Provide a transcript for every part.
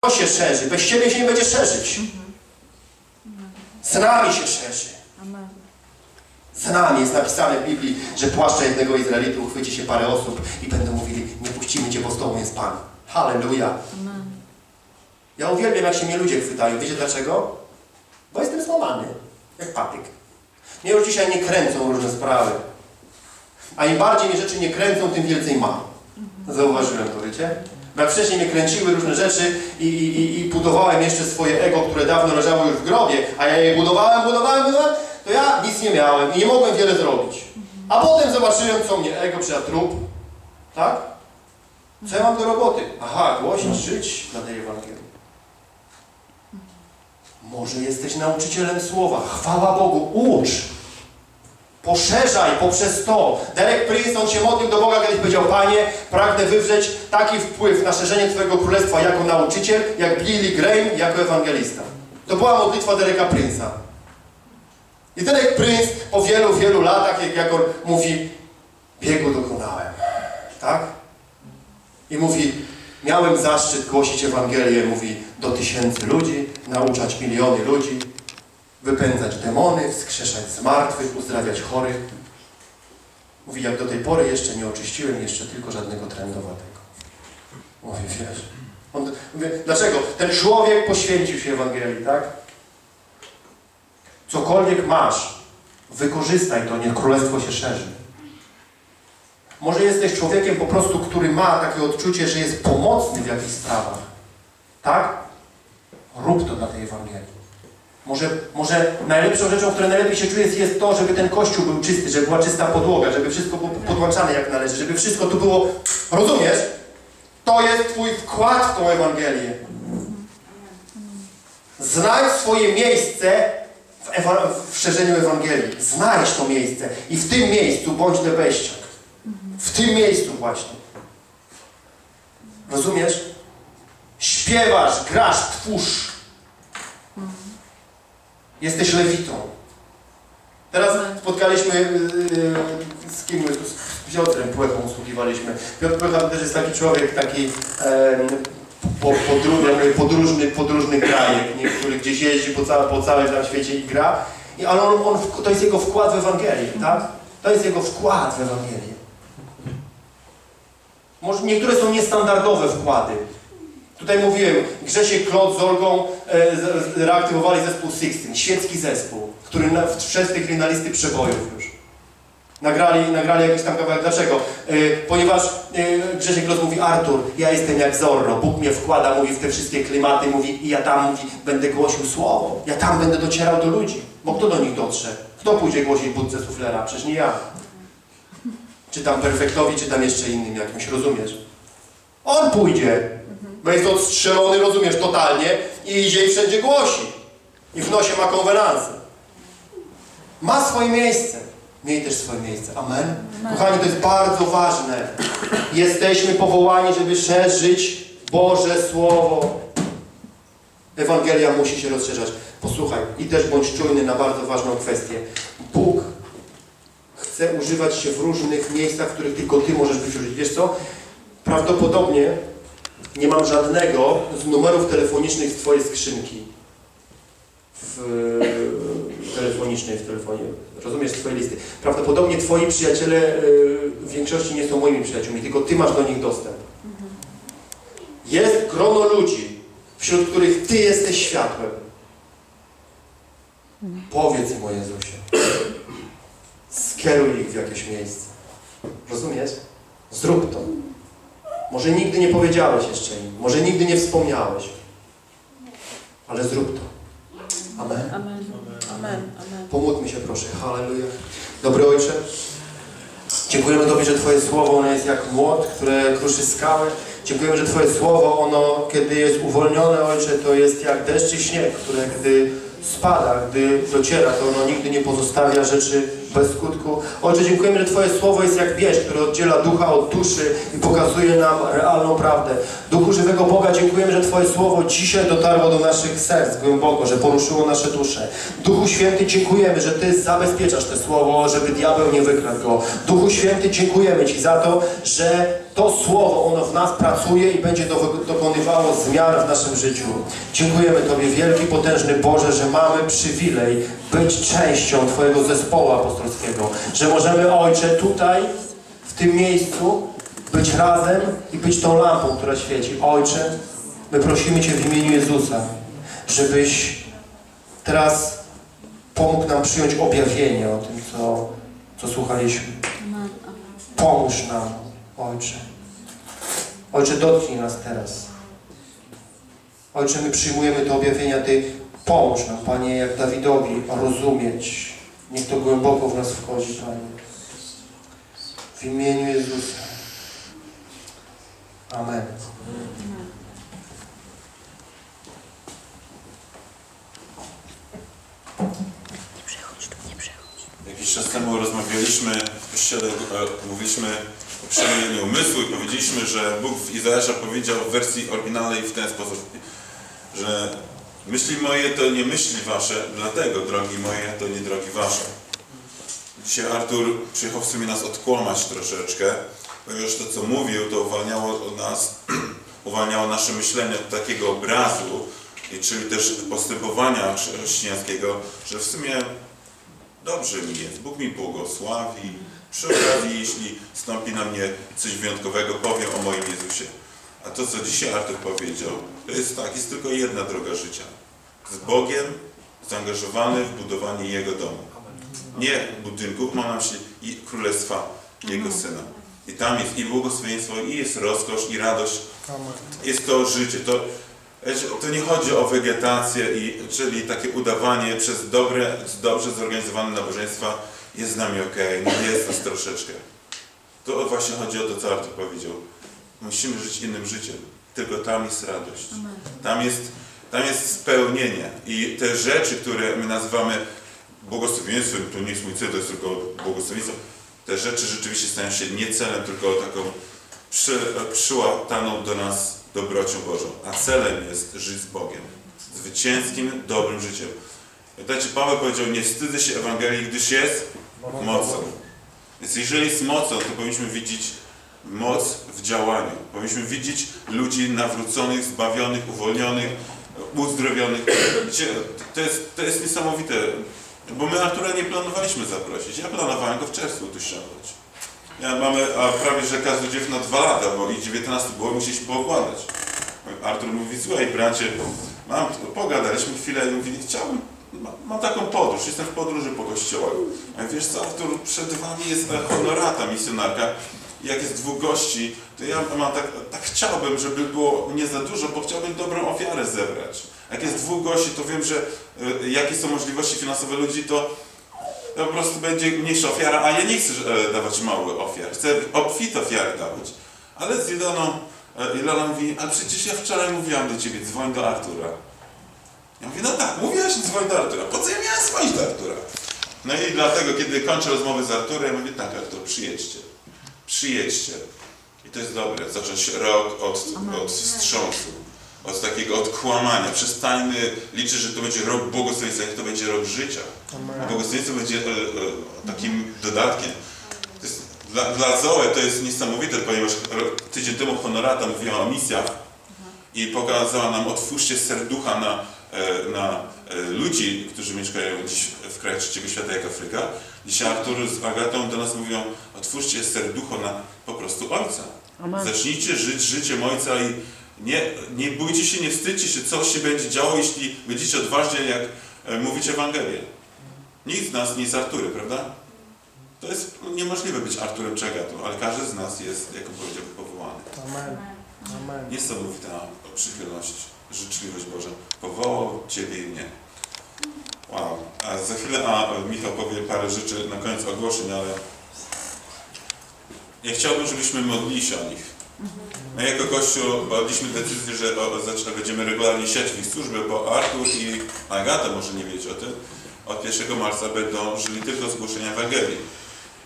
To się szerzy. Bez Ciebie się nie będzie szerzyć. Z nami się szerzy. Z nami jest napisane w Biblii, że płaszcza jednego Izraelitu uchwyci się parę osób i będą mówili, nie puścimy Cię, bo z Tobą jest Pan. Halleluja. Ja uwielbiam, jak się mnie ludzie chwytają. Wiecie dlaczego? Bo jestem złamany. Jak patyk. Mnie już dzisiaj nie kręcą różne sprawy. A im bardziej mnie rzeczy nie kręcą, tym więcej mam. Zauważyłem to, wiecie? Jak wcześniej mnie kręciły różne rzeczy i, i, i, i budowałem jeszcze swoje ego, które dawno leżało już w grobie, a ja je budowałem, budowałem, budowałem, to ja nic nie miałem i nie mogłem wiele zrobić. A potem zobaczyłem, co mnie ego przyda trup. Tak? Co ja mam do roboty? Aha, głosić, żyć dla tej Ewangelii. Może jesteś nauczycielem słowa. Chwała Bogu, ucz. Poszerzaj poprzez to. Derek Prince, on się modlił do Boga, kiedyś powiedział, Panie, pragnę wywrzeć taki wpływ na szerzenie Twojego Królestwa jako nauczyciel, jak Billy Graham jako ewangelista. To była modlitwa Dereka Prince'a. I Derek Prince po wielu, wielu latach, jak, jak on mówi, biegu dokonałem. Tak? I mówi, miałem zaszczyt głosić Ewangelię, mówi, do tysięcy ludzi, nauczać miliony ludzi, wypędzać demony, wskrzeszać zmartwych, uzdrawiać chorych. Mówi, jak do tej pory jeszcze nie oczyściłem jeszcze tylko żadnego trędowatego. Mówi, wiesz. On, mówię, dlaczego? Ten człowiek poświęcił się Ewangelii, tak? Cokolwiek masz, wykorzystaj to, niech królestwo się szerzy. Może jesteś człowiekiem po prostu, który ma takie odczucie, że jest pomocny w jakichś sprawach. Tak? Rób to dla tej Ewangelii. Może, może najlepszą rzeczą, która najlepiej się czujesz, jest to, żeby ten kościół był czysty, żeby była czysta podłoga, żeby wszystko było podłączane jak należy, żeby wszystko tu było... Rozumiesz? To jest Twój wkład w tą Ewangelię. Znajdź swoje miejsce w, ewa- w szerzeniu Ewangelii. Znajdź to miejsce i w tym miejscu bądź lebeściak. W tym miejscu właśnie. Rozumiesz? Śpiewasz, grasz, twórz. Jesteś lewitą. Teraz spotkaliśmy yy, z kim? Z Piotrem Płechą usługiwaliśmy. Piotr Płecha to też jest taki człowiek, taki po, podróż, ja mówię, podróżny, podróżny krajek, nie? który gdzieś jeździ po, całe, po całym tam świecie i gra. I, ale on, on, to jest jego wkład w Ewangelię, tak? To jest jego wkład w Ewangelię. Może niektóre są niestandardowe wkłady. Tutaj mówiłem, Grzesiek Klot z Olgą e, reaktywowali zespół Sixteen, świecki zespół, który na, wszedł w tej chwili na listy przebojów już. Nagrali, nagrali jakiś tam kawałek. Dlaczego? E, ponieważ e, Grzesiek Klot mówi, Artur, ja jestem jak Zorro, Bóg mnie wkłada, mówi w te wszystkie klimaty, mówi i ja tam, mówi, będę głosił słowo, ja tam będę docierał do ludzi. Bo kto do nich dotrze? Kto pójdzie głosić budce suflera? Przecież nie ja. Czy tam perfektowi, czy tam jeszcze innym jakimś, rozumiesz? On pójdzie, bo jest odstrzelony, rozumiesz, totalnie i idzie i wszędzie głosi. I w nosie ma konwenansy. Ma swoje miejsce. Miej też swoje miejsce. Amen. Kochani, to jest bardzo ważne. Jesteśmy powołani, żeby szerzyć Boże Słowo. Ewangelia musi się rozszerzać. Posłuchaj, i też bądź czujny na bardzo ważną kwestię. Bóg chce używać się w różnych miejscach, w których tylko Ty możesz być użyć. Wiesz co? Prawdopodobnie nie mam żadnego z numerów telefonicznych z Twojej skrzynki. W telefonicznej, w telefonie. Rozumiesz, z Twojej listy. Prawdopodobnie Twoi przyjaciele e, w większości nie są moimi przyjaciółmi, tylko Ty masz do nich dostęp. Jest grono ludzi, wśród których Ty jesteś światłem. Powiedz im o Jezusie. Skieruj ich w jakieś miejsce. Rozumiesz? Zrób to. Może nigdy nie powiedziałeś jeszcze im, może nigdy nie wspomniałeś, ale zrób to. Amen. Amen. Amen. Pomódlmy się proszę. Halleluja. Dobry Ojcze, dziękujemy Tobie, że Twoje Słowo ono jest jak młot, które kruszy skały. Dziękujemy, że Twoje Słowo, ono kiedy jest uwolnione, Ojcze, to jest jak deszcz i śnieg, które gdy spada, gdy dociera, to ono nigdy nie pozostawia rzeczy bez skutku. Ojcze, dziękujemy, że Twoje Słowo jest jak miecz, który oddziela ducha od duszy i pokazuje nam realną prawdę. Duchu żywego Boga, dziękujemy, że Twoje Słowo dzisiaj dotarło do naszych serc głęboko, że poruszyło nasze dusze. Duchu Święty, dziękujemy, że Ty zabezpieczasz to Słowo, żeby diabeł nie wykradł go. Duchu Święty, dziękujemy Ci za to, że To słowo, ono w nas pracuje i będzie do, dokonywało zmian w naszym życiu. Dziękujemy Tobie, wielki, potężny Boże, że mamy przywilej być częścią Twojego zespołu apostolskiego. Że możemy, Ojcze, tutaj, w tym miejscu, być razem i być tą lampą, która świeci. Ojcze, my prosimy Cię w imieniu Jezusa, żebyś teraz pomógł nam przyjąć objawienie o tym, co, co słuchaliśmy. Pomóż nam, Ojcze. Ojcze, dotknij nas teraz. Ojcze, my przyjmujemy te objawienia, Ty pomóż nam, Panie, jak Dawidowi rozumieć. Niech to głęboko w nas wchodzi, Panie. W imieniu Jezusa. Amen. Nie przechodź tu, nie przechodź. Jakiś czas temu rozmawialiśmy w kościele, e, mówiliśmy o przemienieniu umysłu i powiedzieliśmy, że Bóg w Izraesza powiedział w wersji oryginalnej w ten sposób, że myśli moje to nie myśli wasze, dlatego drogi moje to nie drogi wasze. Dzisiaj Artur przyjechał w sumie nas odkłamać troszeczkę, ponieważ to co mówił, to uwalniało od nas, uwalniało nasze myślenie od takiego obrazu, i czyli też postępowania chrześcijańskiego, że w sumie Dobrze mi jest, Bóg mi błogosławi. Przy okazji, jeśli stąpi na mnie coś wyjątkowego, powiem o moim Jezusie. A to, co dzisiaj Artur powiedział, to jest tak, jest tylko jedna droga życia. Z Bogiem, zaangażowany w budowanie Jego domu. Nie budynków, mam na myśli i królestwa Jego Syna. I tam jest i błogosławieństwo, i jest rozkosz, i radość. Jest to życie. To, To nie chodzi o wegetację, i, czyli takie udawanie przez dobre, dobrze zorganizowane nabożeństwa jest z nami ok, no jest nas troszeczkę. To właśnie chodzi o to, co Artur powiedział. Musimy żyć innym życiem. Tylko tam jest radość. Tam jest, tam jest spełnienie. I te rzeczy, które my nazywamy błogosławieństwem, to nie jest mój cel, to jest tylko błogosławieństwo. Te rzeczy rzeczywiście stają się nie celem, tylko taką przy, przyłataną do nas dobrocią Bożą, a celem jest żyć z Bogiem. Zwycięskim, dobrym życiem. Pamiętajcie, Paweł powiedział, nie wstydzę się Ewangelii, gdyż jest mocą. Więc jeżeli jest mocą, to powinniśmy widzieć moc w działaniu. Powinniśmy widzieć ludzi nawróconych, zbawionych, uwolnionych, uzdrowionych. To jest, to jest niesamowite, bo my Artura nie planowaliśmy zaprosić. Ja planowałem go w czerwcu tu ściągnąć. Ja mamy a prawie że każdy dziew na dwa lata, bo i 19 było, musieliśmy poukładać. Artur mówi, słuchaj bracie, mam, pogadaliśmy chwilę i mówi, chciałbym, mam, mam taką podróż, jestem w podróży po kościołach. A wiesz co, Artur, przed wami jest honorata misjonarka. Jak jest dwóch gości, to ja mam tak, tak chciałbym, żeby było nie za dużo, bo chciałbym dobrą ofiarę zebrać. Jak jest dwóch gości, to wiem, że y, jakie są możliwości finansowe ludzi, to to po prostu będzie mniejsza ofiara, a ja nie chcę e, dawać mały ofiar, chcę obfit ofiary dawać. Ale z Iloną, e, Ilona mówi, a przecież ja wczoraj mówiłam do ciebie, dzwoń do Artura. Ja mówię, no tak, mówiłaś, dzwoń do Artura. Po co ja miałem dzwonić do Artura? No i dlatego, kiedy kończę rozmowę z Arturem, mówię, tak Artur, przyjedźcie. Przyjedźcie. I to jest dobre, zacząć rok od, od wstrząsu od takiego odkłamania. Przestańmy liczyć, że to będzie rok błogosławieństwa, niech to będzie rok życia. A błogosławieństwo będzie e, e, takim dodatkiem. Jest, dla, dla Zoe to jest niesamowite, ponieważ tydzień temu Honorata mówiła o misjach i pokazała nam, otwórzcie serducha na, e, na ludzi, którzy mieszkają dziś w krajach trzeciego świata jak Afryka. Dzisiaj Artur z Agatą do nas mówią, otwórzcie serducho na po prostu Ojca. Amen. Zacznijcie żyć życiem Ojca i nie, nie bójcie się, nie wstydźcie się, co się będzie działo, jeśli będziecie odważnie, jak e, mówicie Ewangelię. Nikt z nas nie jest Arturem, prawda? To jest niemożliwe być Arturem czy Agatą, ale każdy z nas jest, jak powiedział, powołany. Amen. Amen. Niesamowita przychylność, życzliwość Boża. Powołał Ciebie i mnie. Wow. A za chwilę a Michał powie parę rzeczy na koniec ogłoszeń, ale ja chciałbym, żebyśmy modlili się o nich. My jako Kościół podjęliśmy decyzję, że zaczyna, będziemy regularnie siać w ich bo Artur i Agata, może nie wiedzieć o tym, od 1 marca będą żyli tylko z głoszenia Ewangelii.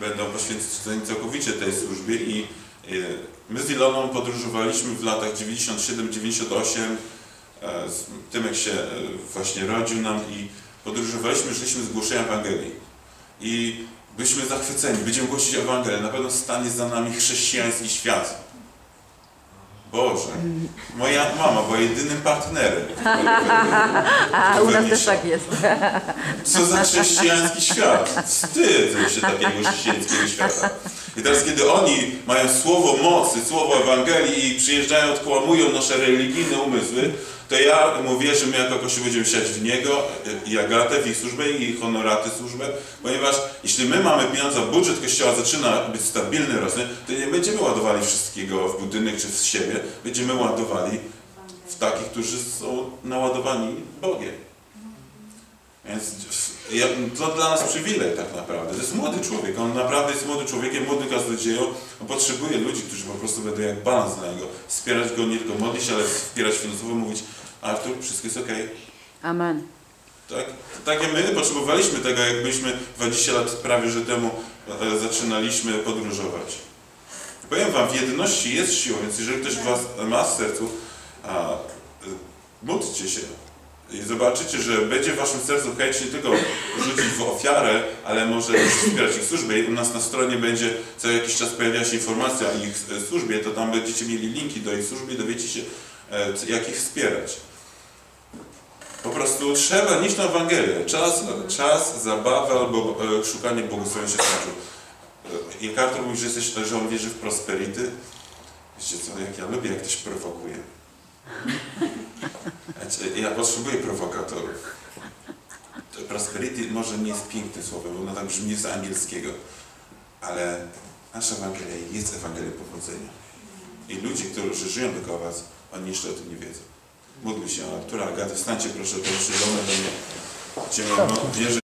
Będą poświęceni całkowicie tej służbie i y, my z Iloną podróżowaliśmy w latach 97-98, e, Tymek się e, właśnie rodził nam i podróżowaliśmy, żyliśmy z głoszenia Ewangelii. I byliśmy zachwyceni, będziemy głosić Ewangelię, na pewno stanie za nami chrześcijański świat. Boże, moja mama była jedynym partnerem. A u nas też tak jest. Co za chrześcijański świat? Wstydzę się takiego chrześcijańskiego świata. I teraz, kiedy oni mają słowo mocy, słowo Ewangelii i przyjeżdżają, odkłamują nasze religijne umysły, to ja mówię, że my jako Kościół będziemy siać w Niego i Agatę, w ich służbę i honoraty służbę, ponieważ jeśli my mamy pieniądze, budżet Kościoła zaczyna być stabilny, rosnąć, to nie będziemy ładowali wszystkiego w budynek czy w siebie, będziemy ładowali w takich, którzy są naładowani Bogiem. Więc to dla nas przywilej tak naprawdę. To jest młody człowiek, on naprawdę jest młodym człowiekiem, młodym kaznodzieją. On potrzebuje ludzi, którzy po prostu będą jak balans dla niego. Wspierać go, nie tylko modlić się, ale wspierać finansowo, mówić Artur, wszystko jest okej. Amen. Tak? Tak jak my potrzebowaliśmy tego, jak byliśmy 20 lat prawie że temu e, zaczynaliśmy podróżować. Powiem wam, w jedności jest siła, więc jeżeli ktoś was ma w sercu, a, e, módlcie się. I zobaczycie, że będzie w waszym sercu chęć nie tylko rzucić w ofiarę, ale może wspierać ich służbę. I u nas na stronie będzie co jakiś czas pojawia się informacja o ich e, służbie, to tam będziecie mieli linki do ich służby i dowiecie się, e, jak ich wspierać. Po prostu trzeba nieść na Ewangelię. Czas, czas zabawy albo e, szukanie błogosławieństwa się skończył. Jak Artur mówi, że, jesteś, że on wierzy w prosperity, wiecie co, jak ja lubię, jak ktoś prowokuje. Ja potrzebuję prowokatorów. To Prosperity może nie jest piękne słowo, bo ono tak brzmi z angielskiego, ale nasza Ewangelia jest Ewangelią powodzenia. I ludzie, którzy żyją dookoła Was, oni jeszcze o tym nie wiedzą. Módlmy się o Artura, Agaty, wstańcie proszę, to przyjdą do mnie. Cię, no, wierzę,